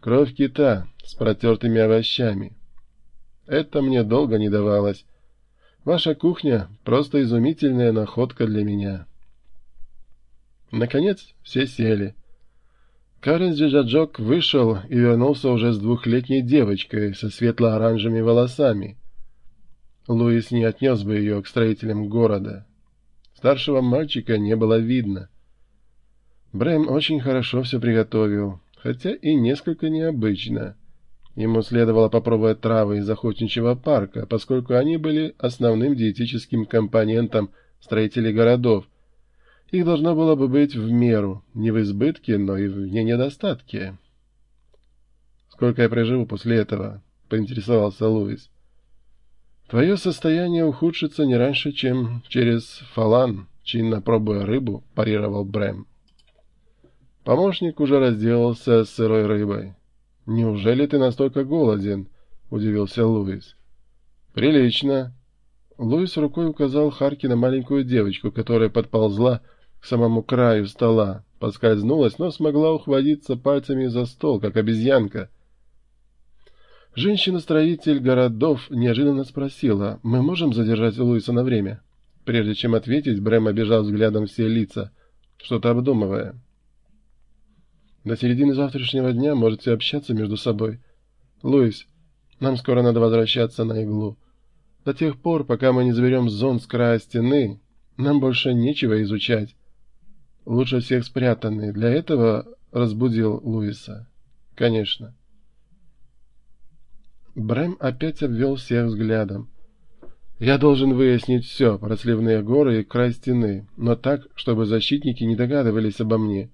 Кровь кита с протертыми овощами. Это мне долго не давалось. Ваша кухня — просто изумительная находка для меня. Наконец все сели. Карен Джиджаджок вышел и вернулся уже с двухлетней девочкой со светло-оранжевыми волосами. Луис не отнес бы ее к строителям города. Старшего мальчика не было видно. Брэм очень хорошо все приготовил, хотя и несколько необычно. Ему следовало попробовать травы из охотничьего парка, поскольку они были основным диетическим компонентом строителей городов, их должно было бы быть в меру, не в избытке, но и в не недостатке. «Сколько я проживу после этого?» — поинтересовался Луис. «Твое состояние ухудшится не раньше, чем через фалан, чинно пробуя рыбу», — парировал Брэм. Помощник уже разделался с сырой рыбой. «Неужели ты настолько голоден?» — удивился Луис. «Прилично». Луис рукой указал Харки на маленькую девочку, которая подползла к самому краю стола, поскользнулась, но смогла ухватиться пальцами за стол, как обезьянка. Женщина-строитель городов неожиданно спросила, «Мы можем задержать Луиса на время?» Прежде чем ответить, Брэм обижал взглядом все лица, что-то обдумывая. «До середины завтрашнего дня можете общаться между собой. Луис, нам скоро надо возвращаться на иглу. До тех пор, пока мы не заберем зон с края стены, нам больше нечего изучать лучше всех спрятанный. Для этого разбудил Луиса. Конечно. Брэм опять обвел всех взглядом. Я должен выяснить все про сливные горы и край стены, но так, чтобы защитники не догадывались обо мне.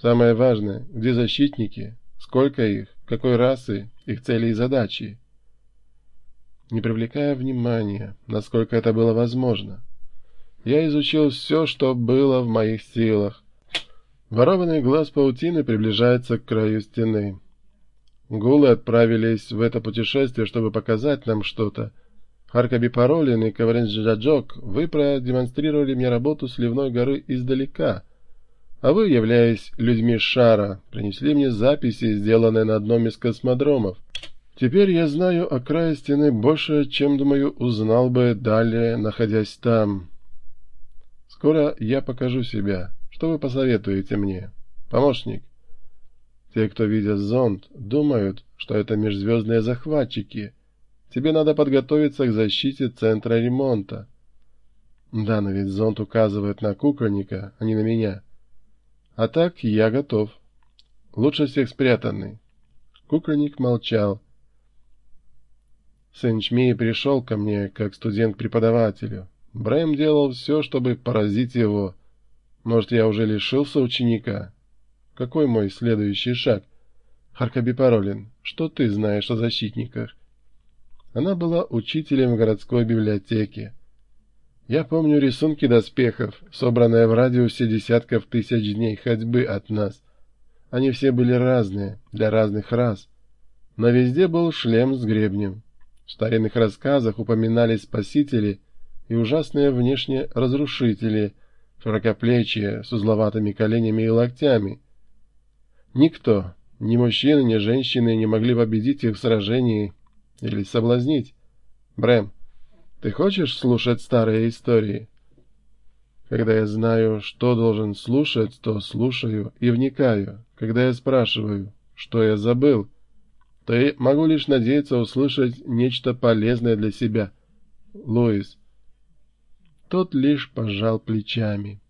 Самое важное, где защитники, сколько их, какой расы, их цели и задачи. Не привлекая внимания, насколько это было возможно, я изучил все, что было в моих силах. Ворованный глаз паутины приближается к краю стены. Гулы отправились в это путешествие, чтобы показать нам что-то. Харкаби Паролин и Кавренджаджок, вы продемонстрировали мне работу сливной горы издалека, а вы, являясь людьми шара, принесли мне записи, сделанные на одном из космодромов. Теперь я знаю о крае стены больше, чем, думаю, узнал бы далее, находясь там. Скоро я покажу себя. Что вы посоветуете мне? Помощник. Те, кто видят зонд, думают, что это межзвездные захватчики. Тебе надо подготовиться к защите центра ремонта. Да, но ведь зонд указывает на кукольника, а не на меня. А так я готов. Лучше всех спрятанный. Кукольник молчал. Сын Чмей пришел ко мне, как студент к преподавателю. Брэм делал все, чтобы поразить его. Может, я уже лишился ученика? Какой мой следующий шаг? Харкаби Паролин, что ты знаешь о защитниках? Она была учителем в городской библиотеке. Я помню рисунки доспехов, собранные в радиусе десятков тысяч дней ходьбы от нас. Они все были разные, для разных рас. Но везде был шлем с гребнем. В старинных рассказах упоминались спасители — и ужасные внешне разрушители, широкоплечие, с узловатыми коленями и локтями. Никто, ни мужчины, ни женщины не могли победить их в сражении или соблазнить. Брэм, ты хочешь слушать старые истории? Когда я знаю, что должен слушать, то слушаю и вникаю. Когда я спрашиваю, что я забыл, то я могу лишь надеяться услышать нечто полезное для себя. Луис, тот лишь пожал плечами.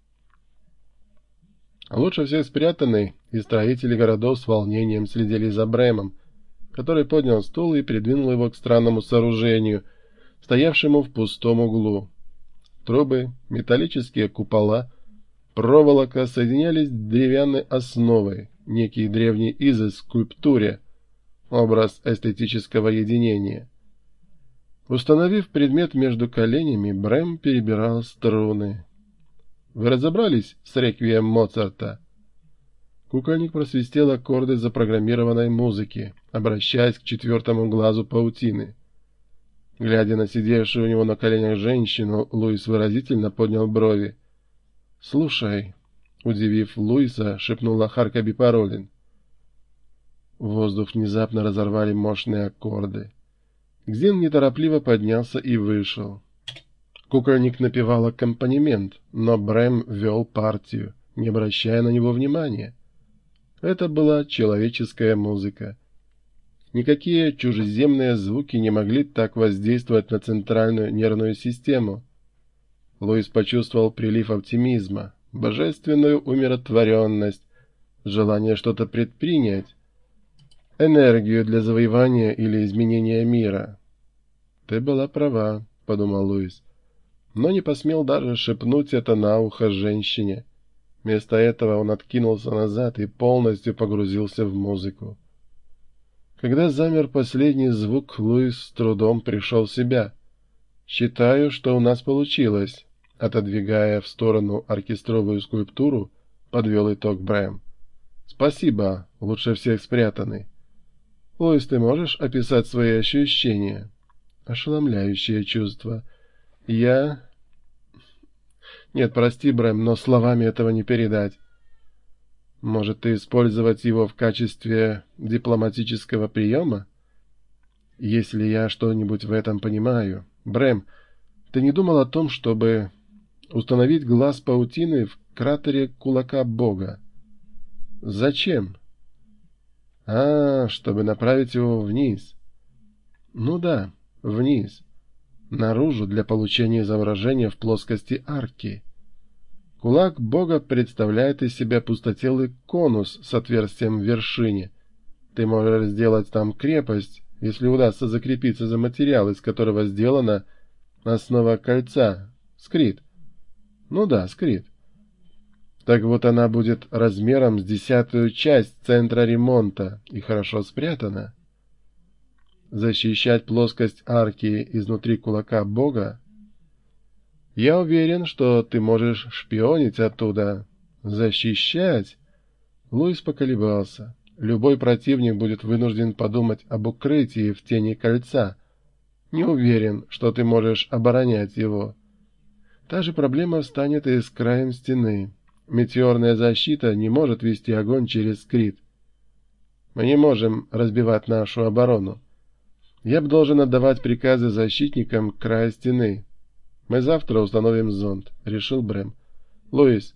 Лучше всех спрятанный, и строители городов с волнением следили за Брэмом, который поднял стул и придвинул его к странному сооружению, стоявшему в пустом углу. Трубы, металлические купола, проволока соединялись деревянной основой, некий древний изыск скульптуре, образ эстетического единения. Установив предмет между коленями, Брэм перебирал струны. «Вы разобрались с реквием Моцарта?» Кукольник просвистел аккорды запрограммированной музыки, обращаясь к четвертому глазу паутины. Глядя на сидевшую у него на коленях женщину, Луис выразительно поднял брови. «Слушай», — удивив Луиса, шепнула Харкаби Паролин. Воздух внезапно разорвали мощные аккорды. Гзин неторопливо поднялся и вышел. Кукольник напевал аккомпанемент, но Брэм вел партию, не обращая на него внимания. Это была человеческая музыка. Никакие чужеземные звуки не могли так воздействовать на центральную нервную систему. Луис почувствовал прилив оптимизма, божественную умиротворенность, желание что-то предпринять, энергию для завоевания или изменения мира. «Ты была права», — подумал Луис, но не посмел даже шепнуть это на ухо женщине. Вместо этого он откинулся назад и полностью погрузился в музыку. Когда замер последний звук, Луис с трудом пришел в себя. «Считаю, что у нас получилось», — отодвигая в сторону оркестровую скульптуру, подвел итог Брэм. «Спасибо, лучше всех спрятанный». Луис, ты можешь описать свои ощущения? Ошеломляющее чувство. Я... Нет, прости, Брэм, но словами этого не передать. Может, ты использовать его в качестве дипломатического приема? Если я что-нибудь в этом понимаю. Брэм, ты не думал о том, чтобы установить глаз паутины в кратере кулака Бога? Зачем? А, чтобы направить его вниз. Ну да, вниз. Наружу для получения изображения в плоскости арки. Кулак бога представляет из себя пустотелый конус с отверстием в вершине. Ты можешь сделать там крепость, если удастся закрепиться за материал, из которого сделана основа кольца, скрит. Ну да, скрит. Так вот она будет размером с десятую часть центра ремонта и хорошо спрятана. Защищать плоскость арки изнутри кулака Бога? Я уверен, что ты можешь шпионить оттуда. Защищать? Луис поколебался. Любой противник будет вынужден подумать об укрытии в тени кольца. Не уверен, что ты можешь оборонять его. Та же проблема встанет и с краем стены. Метеорная защита не может вести огонь через скрит. Мы не можем разбивать нашу оборону. Я бы должен отдавать приказы защитникам края стены. Мы завтра установим зонд, — решил Брэм. Луис,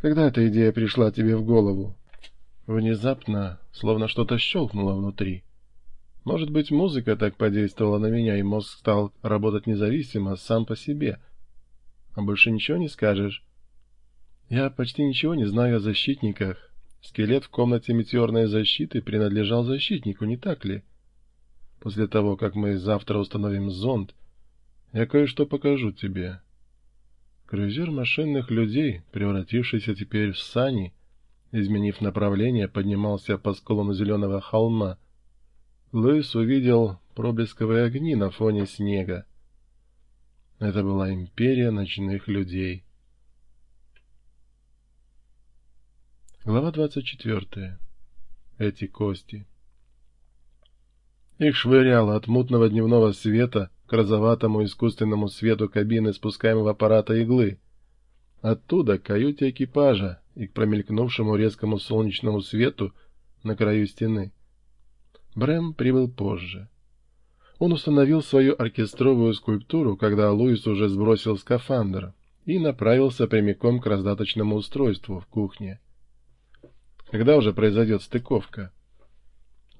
когда эта идея пришла тебе в голову? Внезапно, словно что-то щелкнуло внутри. Может быть, музыка так подействовала на меня, и мозг стал работать независимо, сам по себе. А больше ничего не скажешь? Я почти ничего не знаю о защитниках. Скелет в комнате метеорной защиты принадлежал защитнику, не так ли? После того, как мы завтра установим зонд, я кое-что покажу тебе. Крузер машинных людей, превратившийся теперь в сани, изменив направление, поднимался по склону зеленого холма. Луис увидел проблесковые огни на фоне снега. Это была империя ночных людей. Глава 24. Эти кости. Их швыряло от мутного дневного света к розоватому искусственному свету кабины спускаемого аппарата иглы. Оттуда к каюте экипажа и к промелькнувшему резкому солнечному свету на краю стены. Брэм прибыл позже. Он установил свою оркестровую скульптуру, когда Луис уже сбросил скафандр, и направился прямиком к раздаточному устройству в кухне. Когда уже произойдет стыковка?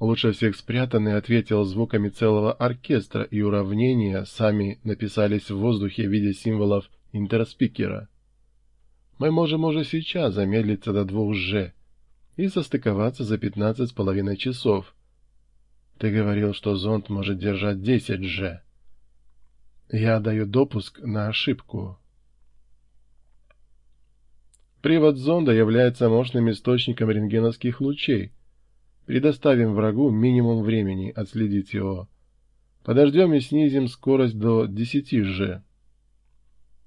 Лучше всех спрятанный ответил звуками целого оркестра, и уравнения сами написались в воздухе в виде символов интерспикера. Мы можем уже сейчас замедлиться до двух «Ж» и состыковаться за пятнадцать с половиной часов. Ты говорил, что зонд может держать десять «Ж». Я даю допуск на ошибку. Привод зонда является мощным источником рентгеновских лучей. Предоставим врагу минимум времени отследить его. Подождем и снизим скорость до 10 G.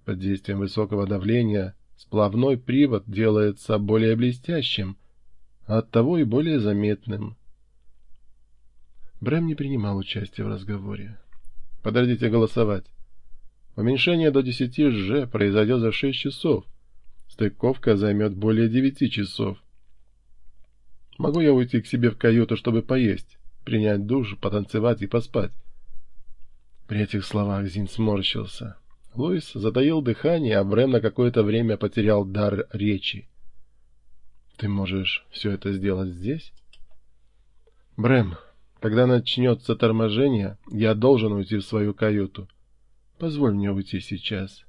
Под действием высокого давления сплавной привод делается более блестящим, оттого и более заметным. Брэм не принимал участия в разговоре. Подождите голосовать. Уменьшение до 10 G произойдет за 6 часов. Стыковка займет более девяти часов. Могу я уйти к себе в каюту, чтобы поесть, принять душ, потанцевать и поспать?» При этих словах Зин сморщился. Луис затаил дыхание, а Брэм на какое-то время потерял дар речи. «Ты можешь все это сделать здесь?» «Брэм, когда начнется торможение, я должен уйти в свою каюту. Позволь мне уйти сейчас».